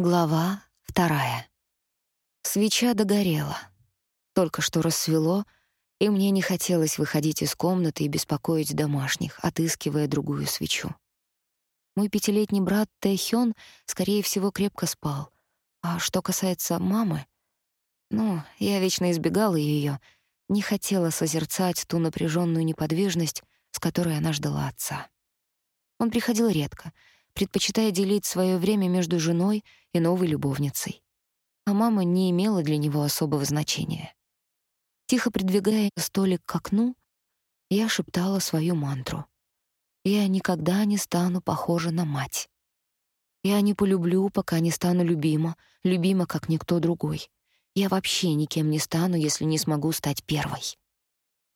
Глава вторая. Свеча догорела. Только что рассвело, и мне не хотелось выходить из комнаты и беспокоить домашних, отыскивая другую свечу. Мой пятилетний брат Тэхён, скорее всего, крепко спал. А что касается мамы, ну, я вечно избегала ее, не хотела созерцать ту напряженную неподвижность, с которой она ждала отца. Он приходил редко — предпочитая делить свое время между женой и новой любовницей. А мама не имела для него особого значения. Тихо придвигая столик к окну, я шептала свою мантру. «Я никогда не стану похожа на мать. Я не полюблю, пока не стану любима, любима, как никто другой. Я вообще никем не стану, если не смогу стать первой».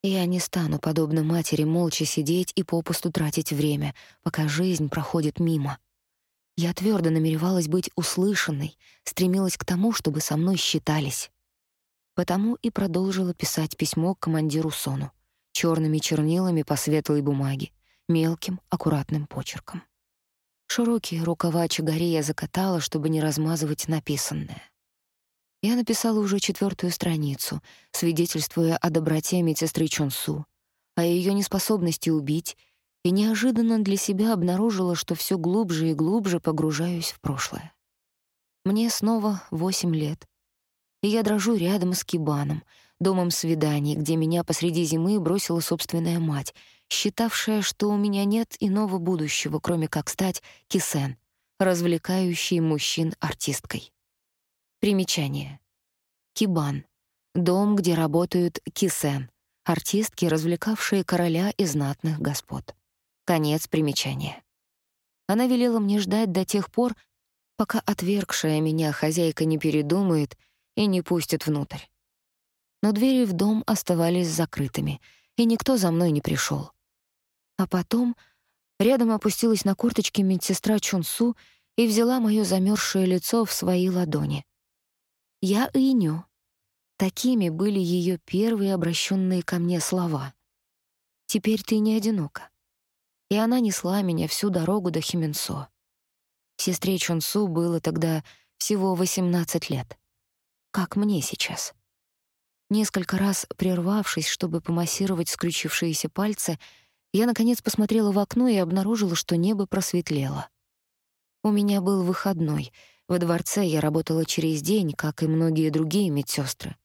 Я не стану, подобно матери, молча сидеть и попусту тратить время, пока жизнь проходит мимо. Я твердо намеревалась быть услышанной, стремилась к тому, чтобы со мной считались. Потому и продолжила писать письмо к командиру Сону, черными чернилами по светлой бумаге, мелким, аккуратным почерком. Широкие рукава чагари я закатала, чтобы не размазывать написанное. Я написала уже четвертую страницу, свидетельствуя о доброте медсестры Чонсу, о ее неспособности убить, и неожиданно для себя обнаружила, что все глубже и глубже погружаюсь в прошлое. Мне снова восемь лет, и я дрожу рядом с Кибаном, домом свиданий, где меня посреди зимы бросила собственная мать, считавшая, что у меня нет иного будущего, кроме как стать кисен, развлекающей мужчин артисткой. Примечание. Кибан. Дом, где работают кисен, артистки, развлекавшие короля и знатных господ. Конец примечания. Она велела мне ждать до тех пор, пока отвергшая меня хозяйка не передумает и не пустит внутрь. Но двери в дом оставались закрытыми, и никто за мной не пришел. А потом рядом опустилась на корточки медсестра Чунсу и взяла моё замерзшее лицо в свои ладони. Я Иню. Такими были ее первые обращенные ко мне слова. Теперь ты не одинока. И она несла меня всю дорогу до Хименсо. Сестре Чонсу было тогда всего 18 лет. Как мне сейчас. Несколько раз прервавшись, чтобы помассировать скрючившиеся пальцы, я наконец посмотрела в окно и обнаружила, что небо просветлело. У меня был выходной — во дворце я работала через день, как и многие другие медсестры.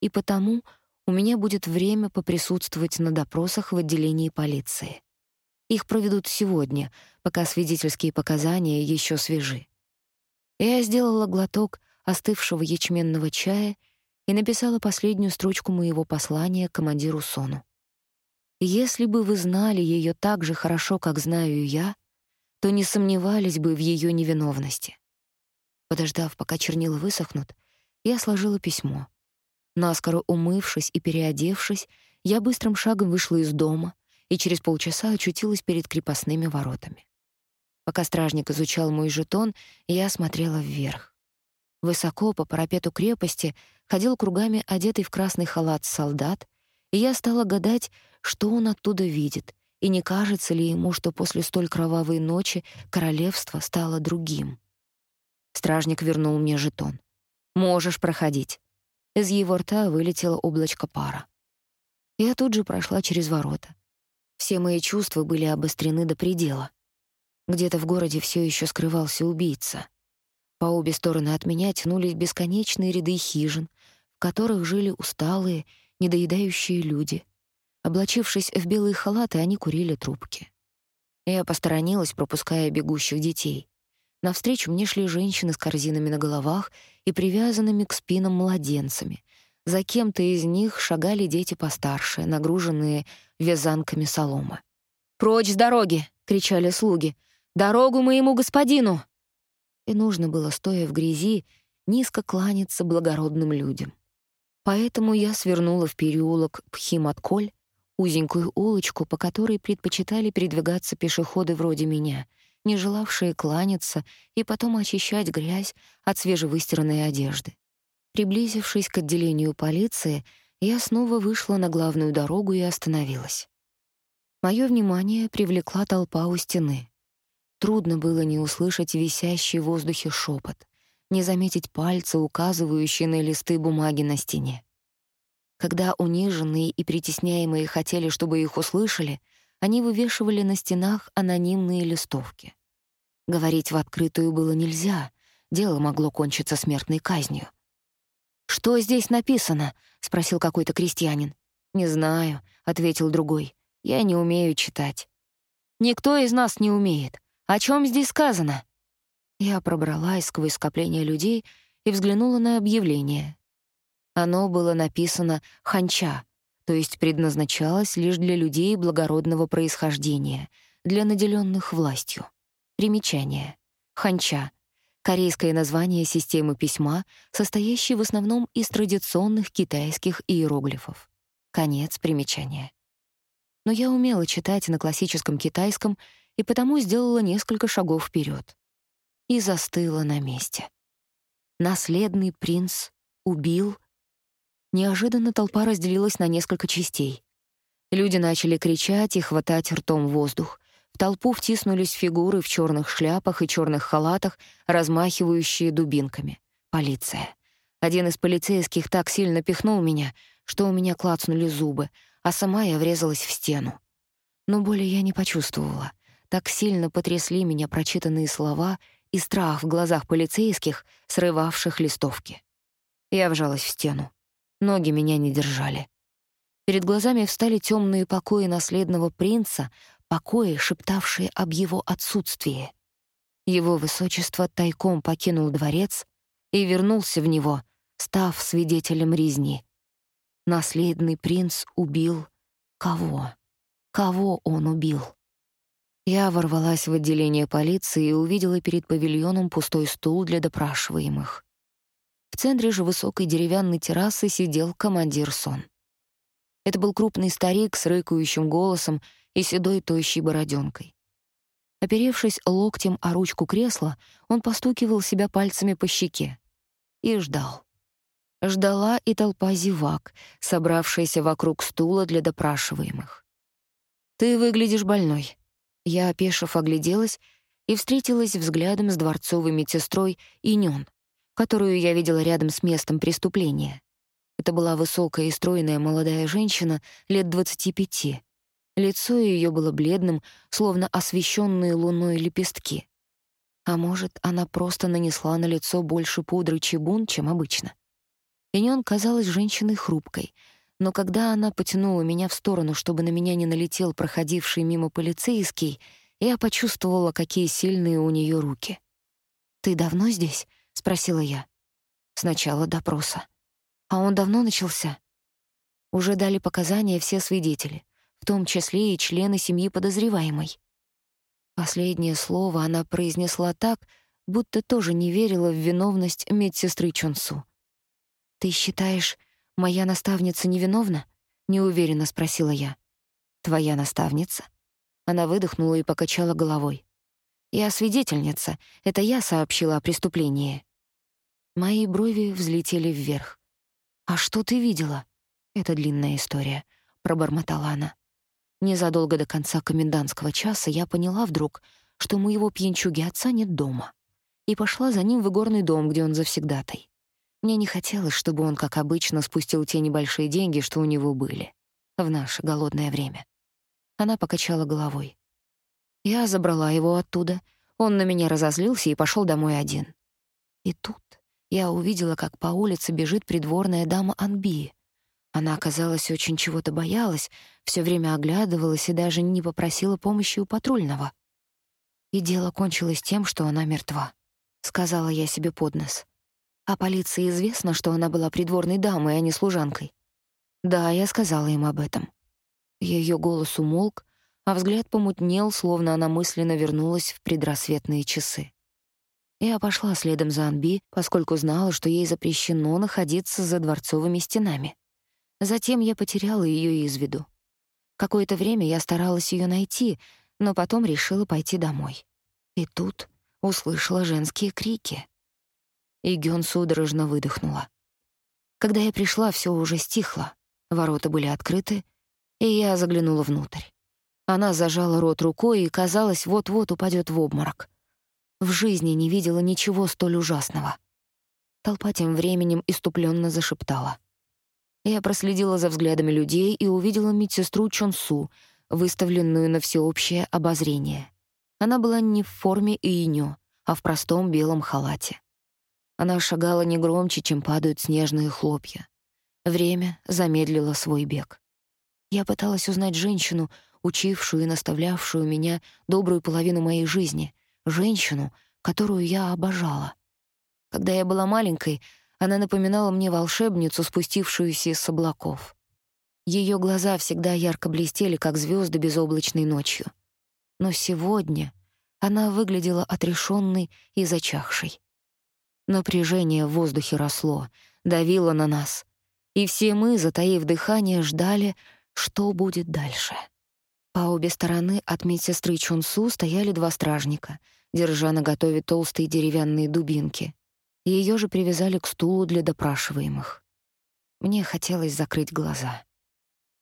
И потому у меня будет время поприсутствовать на допросах в отделении полиции. Их проведут сегодня, пока свидетельские показания еще свежи. Я сделала глоток остывшего ячменного чая и написала последнюю строчку моего послания командиру Сону. Если бы вы знали ее так же хорошо, как знаю я, то не сомневались бы в ее невиновности. Подождав, пока чернила высохнут, я сложила письмо. Наскоро умывшись и переодевшись, я быстрым шагом вышла из дома и через полчаса очутилась перед крепостными воротами. Пока стражник изучал мой жетон, я смотрела вверх. Высоко по парапету крепости ходил кругами одетый в красный халат солдат, и я стала гадать, что он оттуда видит, и не кажется ли ему, что после столь кровавой ночи королевство стало другим. Стражник вернул мне жетон. «Можешь проходить». Из его рта вылетело облачко пара. Я тут же прошла через ворота. Все мои чувства были обострены до предела. Где-то в городе все еще скрывался убийца. По обе стороны от меня тянулись бесконечные ряды хижин, в которых жили усталые, недоедающие люди. Облачившись в белые халаты, они курили трубки. Я посторонилась, пропуская бегущих детей. Навстречу мне шли женщины с корзинами на головах и привязанными к спинам младенцами. За кем-то из них шагали дети постарше, нагруженные вязанками соломы. «Прочь с дороги!» — кричали слуги. «Дорогу моему господину!» И нужно было, стоя в грязи, низко кланяться благородным людям. Поэтому я свернула в переулок Пхиматколь, узенькую улочку, по которой предпочитали передвигаться пешеходы вроде меня — не желавшие кланяться и потом очищать грязь от свежевыстиранной одежды. Приблизившись к отделению полиции, я снова вышла на главную дорогу и остановилась. Моё внимание привлекла толпа у стены. Трудно было не услышать висящий в воздухе шепот, не заметить пальцы, указывающие на листы бумаги на стене. Когда униженные и притесняемые хотели, чтобы их услышали, они вывешивали на стенах анонимные листовки. Говорить в открытую было нельзя, дело могло кончиться смертной казнью. «Что здесь написано?» — спросил какой-то крестьянин. «Не знаю», — ответил другой. «Я не умею читать». «Никто из нас не умеет. О чем здесь сказано?» Я пробралась сквозь скопление людей и взглянула на объявление. Оно было написано «ханча», то есть предназначалось лишь для людей благородного происхождения, для наделенных властью. Примечание. Ханча — корейское название системы письма, состоящей в основном из традиционных китайских иероглифов. Конец примечания. Но я умела читать на классическом китайском и потому сделала несколько шагов вперед и застыла на месте. Наследный принц убил Неожиданно толпа разделилась на несколько частей. Люди начали кричать и хватать ртом воздух. В толпу втиснулись фигуры в черных шляпах и черных халатах, размахивающие дубинками. Полиция. Один из полицейских так сильно пихнул меня, что у меня клацнули зубы, а сама я врезалась в стену. Но боли я не почувствовала. Так сильно потрясли меня прочитанные слова и страх в глазах полицейских, срывавших листовки. Я вжалась в стену. Ноги меня не держали. Перед глазами встали темные покои наследного принца, покои, шептавшие об его отсутствии. Его высочество тайком покинул дворец и вернулся в него, став свидетелем резни. Наследный принц убил кого? Кого он убил? Я ворвалась в отделение полиции и увидела перед павильоном пустой стул для допрашиваемых. В центре же высокой деревянной террасы сидел командир Сон. Это был крупный старик с рыкающим голосом и седой тощей бороденкой. Оперевшись локтем о ручку кресла, он постукивал себя пальцами по щеке и ждал. Ждала и толпа зевак, собравшаяся вокруг стула для допрашиваемых. «Ты выглядишь больной». Я, опешив, огляделась и встретилась взглядом с дворцовой медсестрой Инён, которую я видела рядом с местом преступления. Это была высокая и стройная молодая женщина лет 25. Лицо ее было бледным, словно освещенные луной лепестки. А может, она просто нанесла на лицо больше пудры чебун, чем обычно. Инён казалась женщиной хрупкой, но когда она потянула меня в сторону, чтобы на меня не налетел проходивший мимо полицейский, я почувствовала, какие сильные у нее руки. «Ты давно здесь?» — спросила я. «Сначала допроса. А он давно начался?» Уже дали показания все свидетели, в том числе и члены семьи подозреваемой. Последнее слово она произнесла так, будто тоже не верила в виновность медсестры Чонсу. «Ты считаешь, моя наставница невиновна?» — неуверенно спросила я. «Твоя наставница?» Она выдохнула и покачала головой. Я свидетельница. Это я сообщила о преступлении. Мои брови взлетели вверх. А что ты видела? Это длинная история, пробормотала она. Незадолго до конца комендантского часа я поняла вдруг, что моего пьянчуги отца нет дома, и пошла за ним в игорный дом, где он завсегдатай. Мне не хотелось, чтобы он, как обычно, спустил те небольшие деньги, что у него были, в наше голодное время. Она покачала головой. Я забрала его оттуда. Он на меня разозлился и пошел домой один. И тут я увидела, как по улице бежит придворная дама Анби. Она, оказалось, очень чего-то боялась, все время оглядывалась и даже не попросила помощи у патрульного. И дело кончилось тем, что она мертва, сказала я себе под нос. А полиции известно, что она была придворной дамой, а не служанкой. Да, я сказала им об этом. Ее голос умолк, а взгляд помутнел, словно она мысленно вернулась в предрассветные часы. Я пошла следом за Анби, поскольку знала, что ей запрещено находиться за дворцовыми стенами. Затем я потеряла ее из виду. Какое-то время я старалась ее найти, но потом решила пойти домой. И тут услышала женские крики. И Гён судорожно выдохнула. Когда я пришла, все уже стихло. Ворота были открыты, и я заглянула внутрь. Она зажала рот рукой и, казалось, вот-вот упадет в обморок. В жизни не видела ничего столь ужасного. Толпа тем временем иступленно зашептала. Я проследила за взглядами людей и увидела медсестру Чонсу, выставленную на всеобщее обозрение. Она была не в форме иинё, а в простом белом халате. Она шагала не громче, чем падают снежные хлопья. Время замедлило свой бег. Я пыталась узнать женщину, учившую и наставлявшую меня добрую половину моей жизни, женщину, которую я обожала. Когда я была маленькой, она напоминала мне волшебницу, спустившуюся с облаков. Ее глаза всегда ярко блестели, как звезды безоблачной ночью. Но сегодня она выглядела отрешенной и зачахшей. Напряжение в воздухе росло, давило на нас, и все мы, затаив дыхание, ждали, что будет дальше. По обе стороны от медсестры Чунсу стояли два стражника, держа наготове толстые деревянные дубинки. Ее же привязали к стулу для допрашиваемых. Мне хотелось закрыть глаза.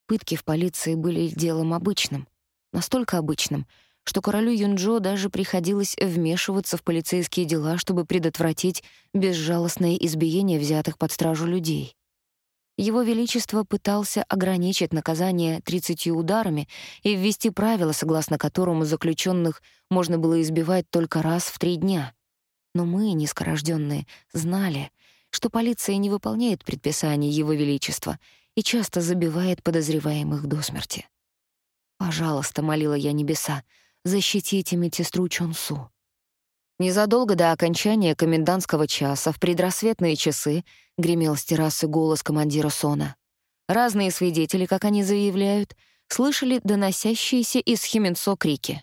Пытки в полиции были делом обычным, настолько обычным, что королю Юнджо даже приходилось вмешиваться в полицейские дела, чтобы предотвратить безжалостное избиение взятых под стражу людей. Его Величество пытался ограничить наказание 30 ударами и ввести правила, согласно которому заключенных можно было избивать только раз в три дня. Но мы, низкорожденные, знали, что полиция не выполняет предписаний Его Величества и часто забивает подозреваемых до смерти. «Пожалуйста», — молила я небеса, — «защитите медсестру Чонсу». Незадолго до окончания комендантского часа в предрассветные часы гремел с террасы голос командира Сона. Разные свидетели, как они заявляют, слышали доносящиеся из Хименцо крики.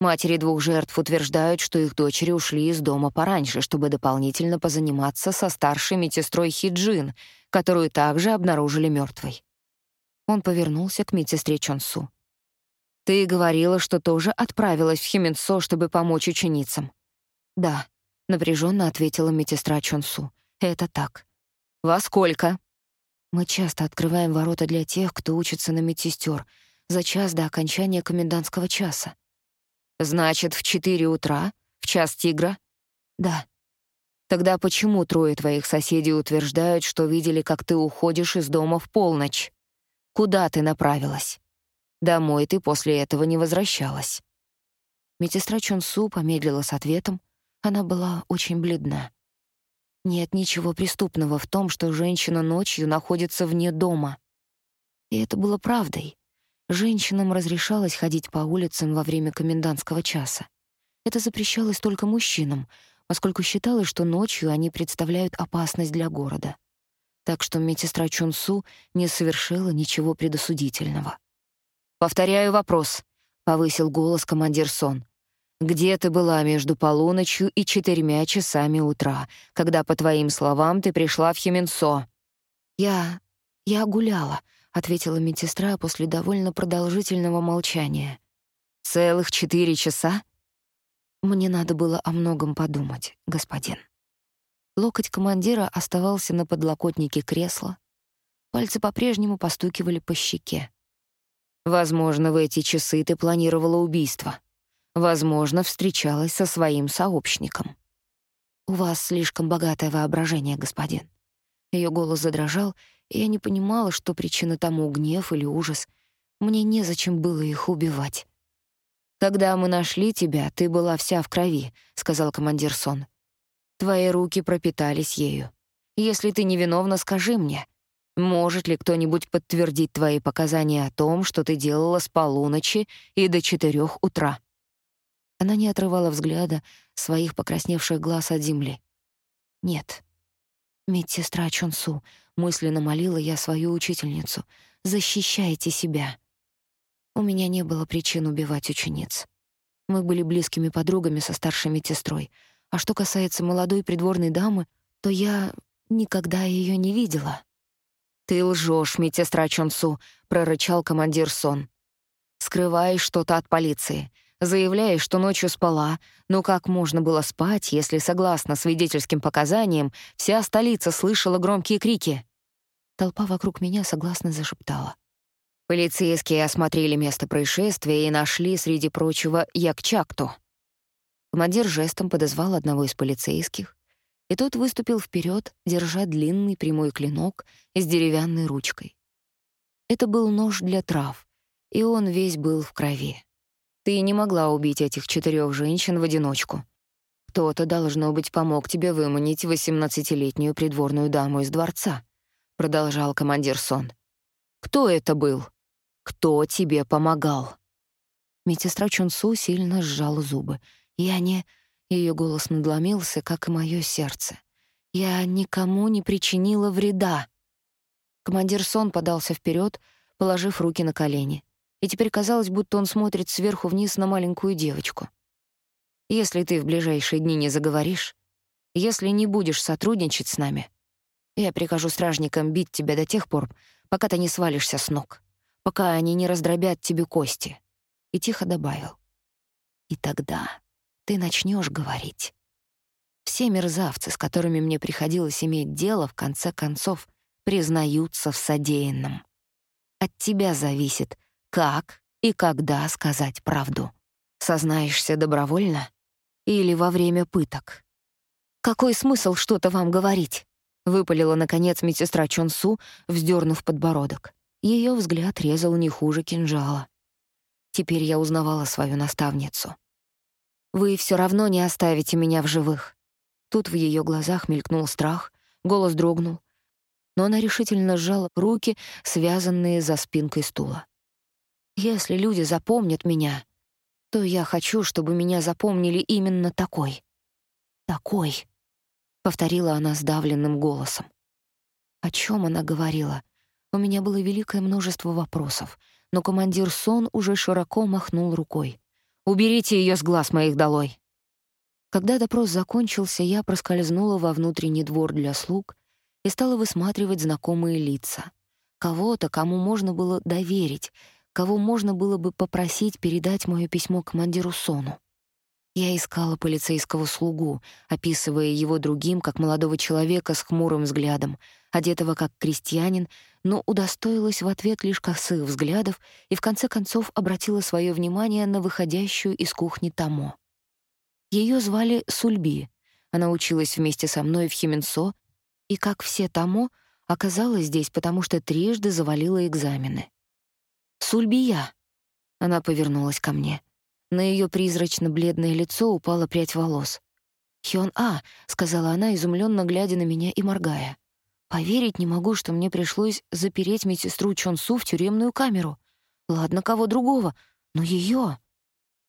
Матери двух жертв утверждают, что их дочери ушли из дома пораньше, чтобы дополнительно позаниматься со старшей медсестрой Хиджин, которую также обнаружили мертвой. Он повернулся к медсестре Чонсу. «Ты говорила, что тоже отправилась в Хименцо, чтобы помочь ученицам. «Да», — напряженно ответила медсестра Чонсу. «Это так». «Во сколько?» «Мы часто открываем ворота для тех, кто учится на медсестер, за час до окончания комендантского часа». «Значит, в четыре утра? В час тигра?» «Да». «Тогда почему трое твоих соседей утверждают, что видели, как ты уходишь из дома в полночь? Куда ты направилась? Домой ты после этого не возвращалась». Медсестра Чонсу помедлила с ответом, она была очень бледна. Нет ничего преступного в том, что женщина ночью находится вне дома. И это было правдой. Женщинам разрешалось ходить по улицам во время комендантского часа. Это запрещалось только мужчинам, поскольку считалось, что ночью они представляют опасность для города. Так что медсестра Чунсу не совершила ничего предосудительного. «Повторяю вопрос», — повысил голос командир Сон. Где ты была между полуночью и четырьмя часами утра, когда, по твоим словам, ты пришла в Хименсо?» «Я... я гуляла», — ответила медсестра после довольно продолжительного молчания. «Целых четыре часа?» «Мне надо было о многом подумать, господин». Локоть командира оставался на подлокотнике кресла. Пальцы по-прежнему постукивали по щеке. «Возможно, в эти часы ты планировала убийство», Возможно, встречалась со своим сообщником. «У вас слишком богатое воображение, господин». Ее голос задрожал, и я не понимала, что причина тому — гнев или ужас. Мне незачем было их убивать. «Когда мы нашли тебя, ты была вся в крови», — сказал командир Сон. «Твои руки пропитались ею. Если ты невиновна, скажи мне, может ли кто-нибудь подтвердить твои показания о том, что ты делала с полуночи и до четырех утра?» Она не отрывала взгляда своих покрасневших глаз от земли. «Нет». «Медсестра Чонсу», — мысленно молила я свою учительницу, — «защищайте себя». У меня не было причин убивать учениц. Мы были близкими подругами со старшей медсестрой, а что касается молодой придворной дамы, то я никогда ее не видела. «Ты лжешь, медсестра Чонсу», — прорычал командир Сон. «Скрываешь что-то от полиции заявляя, что ночью спала, но как можно было спать, если, согласно свидетельским показаниям, вся столица слышала громкие крики? Толпа вокруг меня согласно зашептала. Полицейские осмотрели место происшествия и нашли, среди прочего, Якчакту. Командир жестом подозвал одного из полицейских, и тот выступил вперед, держа длинный прямой клинок с деревянной ручкой. Это был нож для трав, и он весь был в крови. Ты не могла убить этих четырех женщин в одиночку. Кто-то, должно быть, помог тебе выманить восемнадцатилетнюю придворную даму из дворца, продолжал командир Сон. Кто это был? Кто тебе помогал? Медсестра Чунсу сильно сжала зубы. Я не... Ее голос надломился, как и мое сердце. Я никому не причинила вреда. Командир Сон подался вперед, положив руки на колени и теперь казалось, будто он смотрит сверху вниз на маленькую девочку. «Если ты в ближайшие дни не заговоришь, если не будешь сотрудничать с нами, я прикажу стражникам бить тебя до тех пор, пока ты не свалишься с ног, пока они не раздробят тебе кости». И тихо добавил. «И тогда ты начнешь говорить». Все мерзавцы, с которыми мне приходилось иметь дело, в конце концов, признаются в содеянном. От тебя зависит, как и когда сказать правду. Сознаешься добровольно или во время пыток? «Какой смысл что-то вам говорить?» — выпалила, наконец, медсестра Чонсу, вздернув подбородок. Ее взгляд резал не хуже кинжала. Теперь я узнавала свою наставницу. «Вы все равно не оставите меня в живых». Тут в ее глазах мелькнул страх, голос дрогнул, но она решительно сжала руки, связанные за спинкой стула. Если люди запомнят меня, то я хочу, чтобы меня запомнили именно такой. Такой, повторила она сдавленным голосом. О чем она говорила? У меня было великое множество вопросов, но командир Сон уже широко махнул рукой. Уберите ее с глаз моих долой. Когда допрос закончился, я проскользнула во внутренний двор для слуг и стала высматривать знакомые лица. Кого-то, кому можно было доверить, кого можно было бы попросить передать моё письмо командиру Сону. Я искала полицейского слугу, описывая его другим как молодого человека с хмурым взглядом, одетого как крестьянин, но удостоилась в ответ лишь косых взглядов и в конце концов обратила свое внимание на выходящую из кухни Тамо. Ее звали Сульби. Она училась вместе со мной в Хименсо и, как все Тамо, оказалась здесь, потому что трижды завалила экзамены. Сульбия!» Она повернулась ко мне. На ее призрачно-бледное лицо упала прядь волос. «Хён-А», — сказала она, изумленно глядя на меня и моргая. «Поверить не могу, что мне пришлось запереть медсестру Чон-Су в тюремную камеру. Ладно, кого другого, но ее.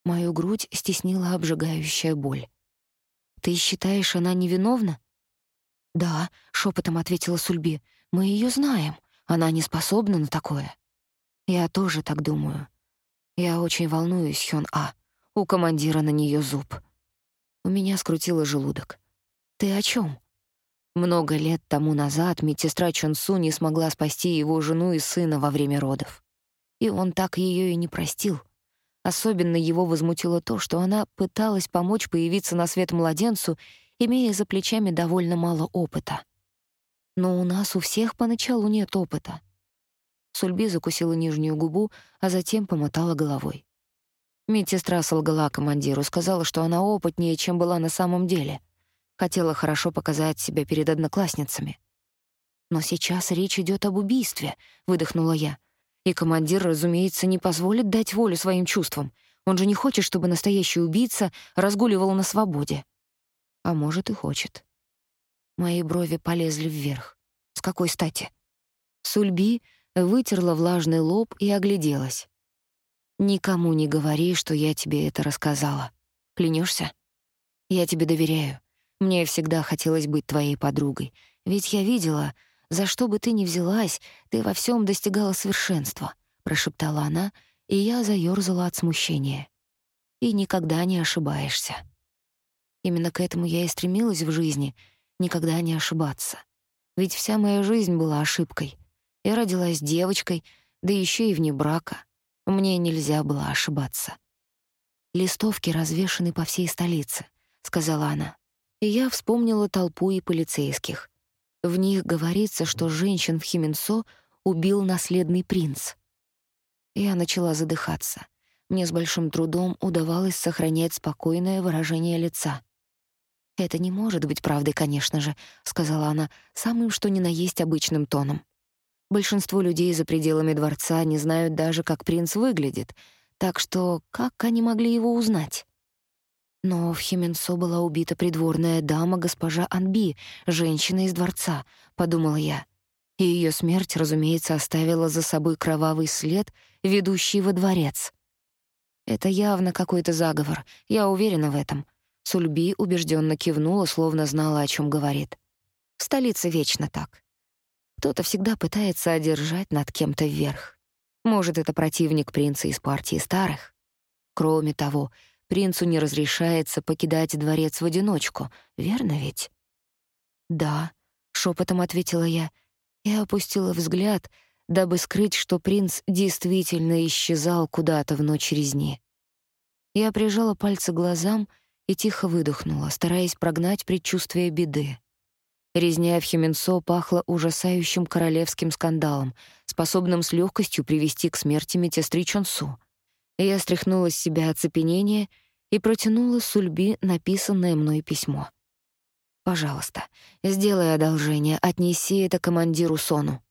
Мою грудь стеснила обжигающая боль. «Ты считаешь, она невиновна?» «Да», — шепотом ответила Сульби. «Мы ее знаем. Она не способна на такое». Я тоже так думаю. Я очень волнуюсь, Хён А. У командира на нее зуб. У меня скрутило желудок. Ты о чем? Много лет тому назад медсестра Чон Су не смогла спасти его жену и сына во время родов. И он так ее и не простил. Особенно его возмутило то, что она пыталась помочь появиться на свет младенцу, имея за плечами довольно мало опыта. Но у нас у всех поначалу нет опыта — Сульби закусила нижнюю губу, а затем помотала головой. Медсестра солгала командиру, сказала, что она опытнее, чем была на самом деле. Хотела хорошо показать себя перед одноклассницами. «Но сейчас речь идет об убийстве», — выдохнула я. «И командир, разумеется, не позволит дать волю своим чувствам. Он же не хочет, чтобы настоящий убийца разгуливал на свободе». А может, и хочет. Мои брови полезли вверх. С какой стати? Сульби вытерла влажный лоб и огляделась. «Никому не говори, что я тебе это рассказала. Клянешься? Я тебе доверяю. Мне всегда хотелось быть твоей подругой, ведь я видела, за что бы ты ни взялась, ты во всем достигала совершенства», — прошептала она, и я заёрзала от смущения. «И никогда не ошибаешься». Именно к этому я и стремилась в жизни — никогда не ошибаться. Ведь вся моя жизнь была ошибкой — я родилась девочкой, да еще и вне брака. Мне нельзя было ошибаться. «Листовки развешаны по всей столице», — сказала она. И я вспомнила толпу и полицейских. В них говорится, что женщин в Хименсо убил наследный принц. Я начала задыхаться. Мне с большим трудом удавалось сохранять спокойное выражение лица. «Это не может быть правдой, конечно же», — сказала она самым что ни на есть обычным тоном. «Большинство людей за пределами дворца не знают даже, как принц выглядит, так что как они могли его узнать?» Но в Хименсо была убита придворная дама госпожа Анби, женщина из дворца, подумала я. И ее смерть, разумеется, оставила за собой кровавый след, ведущий во дворец. Это явно какой-то заговор, я уверена в этом. Сульби убежденно кивнула, словно знала, о чем говорит. В столице вечно так. Кто-то всегда пытается одержать над кем-то верх. Может, это противник принца из партии старых. Кроме того, принцу не разрешается покидать дворец в одиночку, верно ведь? Да, шепотом ответила я и опустила взгляд, дабы скрыть, что принц действительно исчезал куда-то в ночь резни. Я прижала пальцы к глазам и тихо выдохнула, стараясь прогнать предчувствие беды. Резня в Хименсо пахла ужасающим королевским скандалом, способным с легкостью привести к смерти медсестры Чонсу. Я стряхнула с себя оцепенение и протянула Сульби написанное мной письмо. «Пожалуйста, сделай одолжение, отнеси это командиру Сону».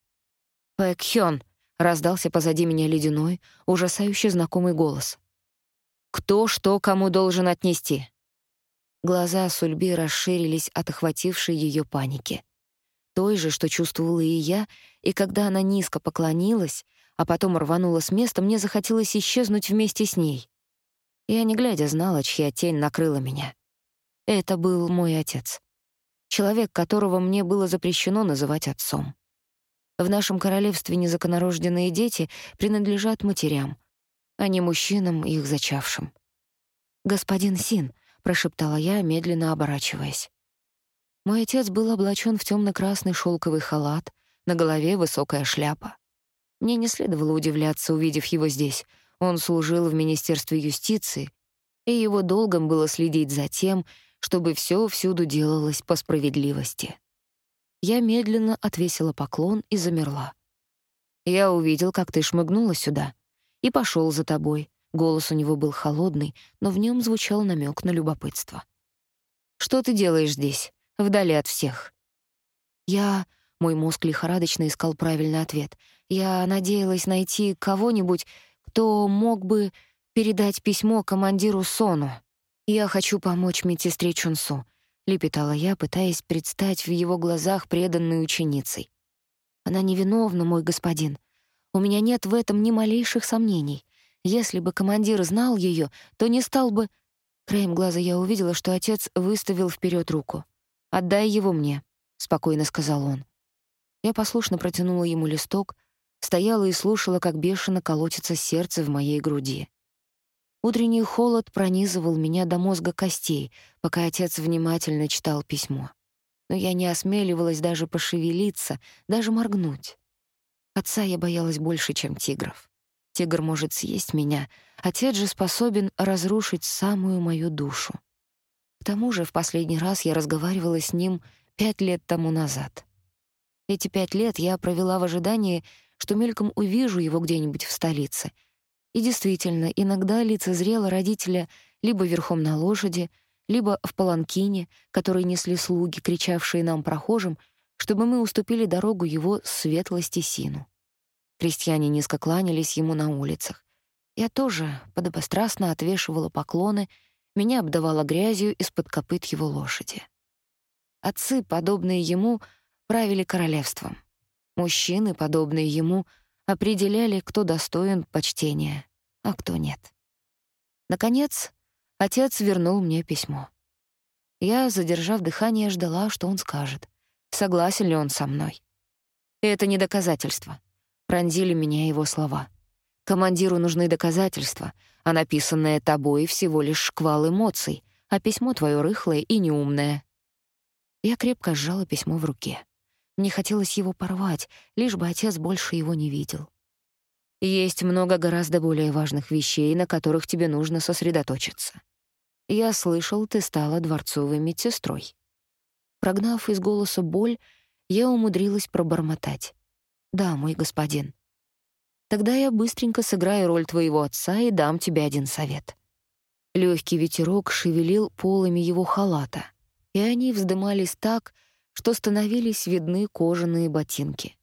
«Пэк Хён», — раздался позади меня ледяной, ужасающе знакомый голос. «Кто что кому должен отнести?» Глаза Сульби расширились от охватившей ее паники. Той же, что чувствовала и я, и когда она низко поклонилась, а потом рванула с места, мне захотелось исчезнуть вместе с ней. Я, не глядя, знала, чья тень накрыла меня. Это был мой отец. Человек, которого мне было запрещено называть отцом. В нашем королевстве незаконорожденные дети принадлежат матерям, а не мужчинам, их зачавшим. «Господин Син», прошептала я, медленно оборачиваясь. Мой отец был облачен в темно красный шелковый халат, на голове высокая шляпа. Мне не следовало удивляться, увидев его здесь. Он служил в Министерстве юстиции, и его долгом было следить за тем, чтобы все всюду делалось по справедливости. Я медленно отвесила поклон и замерла. Я увидел, как ты шмыгнула сюда, и пошел за тобой, Голос у него был холодный, но в нем звучал намек на любопытство. «Что ты делаешь здесь, вдали от всех?» «Я...» — мой мозг лихорадочно искал правильный ответ. «Я надеялась найти кого-нибудь, кто мог бы передать письмо командиру Сону. Я хочу помочь медсестре Чунсу», — лепетала я, пытаясь предстать в его глазах преданной ученицей. «Она невиновна, мой господин. У меня нет в этом ни малейших сомнений. Если бы командир знал ее, то не стал бы... Краем глаза я увидела, что отец выставил вперед руку. «Отдай его мне», — спокойно сказал он. Я послушно протянула ему листок, стояла и слушала, как бешено колотится сердце в моей груди. Утренний холод пронизывал меня до мозга костей, пока отец внимательно читал письмо. Но я не осмеливалась даже пошевелиться, даже моргнуть. Отца я боялась больше, чем тигров. Тигр может съесть меня, отец же способен разрушить самую мою душу. К тому же в последний раз я разговаривала с ним пять лет тому назад. Эти пять лет я провела в ожидании, что мельком увижу его где-нибудь в столице. И действительно, иногда лицезрела родителя либо верхом на лошади, либо в паланкине, который несли слуги, кричавшие нам прохожим, чтобы мы уступили дорогу его светлости Сину. Крестьяне низко кланялись ему на улицах. Я тоже подобострастно отвешивала поклоны, меня обдавало грязью из-под копыт его лошади. Отцы, подобные ему, правили королевством. Мужчины, подобные ему, определяли, кто достоин почтения, а кто нет. Наконец, отец вернул мне письмо. Я, задержав дыхание, ждала, что он скажет, согласен ли он со мной. Это не доказательство. Пронзили меня его слова. Командиру нужны доказательства, а написанное тобой всего лишь шквал эмоций, а письмо твое рыхлое и неумное. Я крепко сжала письмо в руке. Мне хотелось его порвать, лишь бы отец больше его не видел. Есть много гораздо более важных вещей, на которых тебе нужно сосредоточиться. Я слышал, ты стала дворцовой медсестрой. Прогнав из голоса боль, я умудрилась пробормотать. «Да, мой господин». «Тогда я быстренько сыграю роль твоего отца и дам тебе один совет». Легкий ветерок шевелил полами его халата. и они вздымались так, что становились видны кожаные ботинки.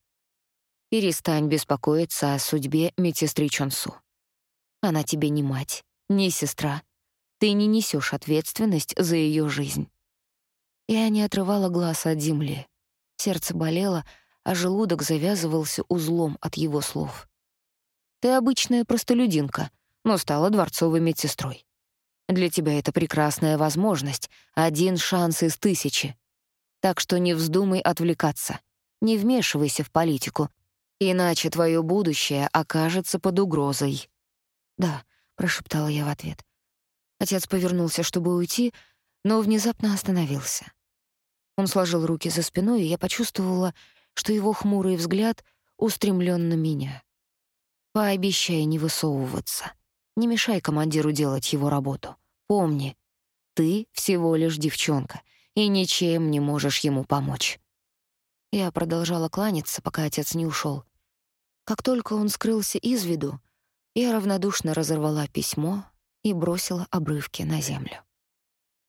Перестань беспокоиться о судьбе медсестры Чонсу. Она тебе не мать, не сестра. Ты не несешь ответственность за ее жизнь. Я не отрывала глаз от земли. Сердце болело, а желудок завязывался узлом от его слов. Ты обычная простолюдинка, но стала дворцовой медсестрой. Для тебя это прекрасная возможность, один шанс из тысячи. Так что не вздумай отвлекаться, не вмешивайся в политику, иначе твое будущее окажется под угрозой. «Да», — прошептала я в ответ. Отец повернулся, чтобы уйти, но внезапно остановился. Он сложил руки за спиной, и я почувствовала, что его хмурый взгляд устремлен на меня. «Пообещай не высовываться. Не мешай командиру делать его работу. Помни, ты всего лишь девчонка, и ничем не можешь ему помочь». Я продолжала кланяться, пока отец не ушел. Как только он скрылся из виду, я равнодушно разорвала письмо и бросила обрывки на землю.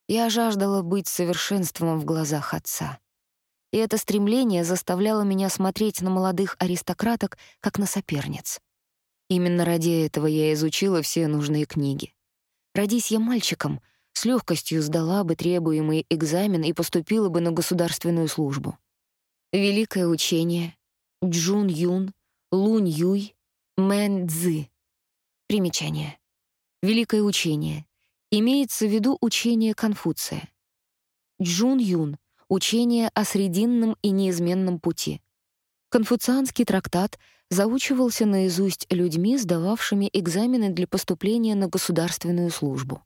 Я жаждала быть совершенством в глазах отца. И это стремление заставляло меня смотреть на молодых аристократок как на соперниц. Именно ради этого я изучила все нужные книги. Родись я мальчиком, с легкостью сдала бы требуемый экзамен и поступила бы на государственную службу. Великое учение, Чжун Юн, Лунь Юй, Мэн Цзы. Примечание. Великое учение. Имеется в виду учение Конфуция. Чжун Юн — учение о срединном и неизменном пути. Конфуцианский трактат заучивался наизусть людьми, сдававшими экзамены для поступления на государственную службу.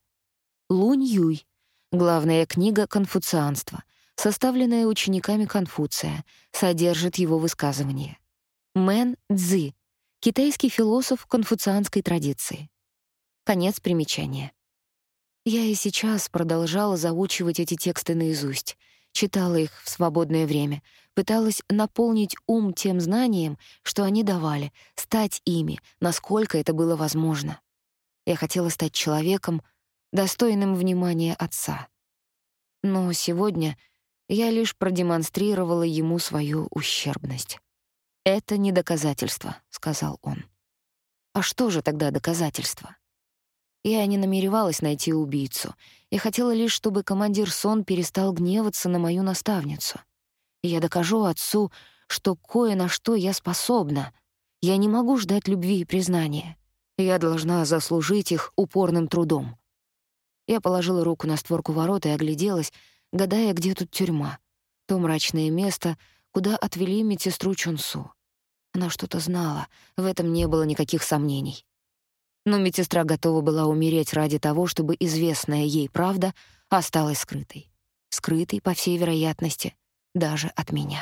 Лунь Юй — главная книга конфуцианства, составленная учениками Конфуция, содержит его высказывания. Мэн Цзы — китайский философ конфуцианской традиции. Конец примечания. Я и сейчас продолжала заучивать эти тексты наизусть, читала их в свободное время, пыталась наполнить ум тем знанием, что они давали, стать ими, насколько это было возможно. Я хотела стать человеком, достойным внимания отца. Но сегодня я лишь продемонстрировала ему свою ущербность. «Это не доказательство», — сказал он. «А что же тогда доказательство?» Я не намеревалась найти убийцу. Я хотела лишь, чтобы командир Сон перестал гневаться на мою наставницу. И я докажу отцу, что кое на что я способна. Я не могу ждать любви и признания. Я должна заслужить их упорным трудом. Я положила руку на створку ворот и огляделась, гадая, где тут тюрьма. То мрачное место, куда отвели медсестру Чунсу. Она что-то знала, в этом не было никаких сомнений. Но медсестра готова была умереть ради того, чтобы известная ей правда осталась скрытой. Скрытой, по всей вероятности, даже от меня.